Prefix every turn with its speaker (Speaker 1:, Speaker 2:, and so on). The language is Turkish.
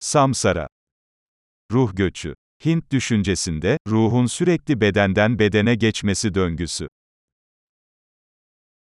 Speaker 1: Samsara. Ruh göçü. Hint düşüncesinde, ruhun sürekli bedenden bedene geçmesi döngüsü.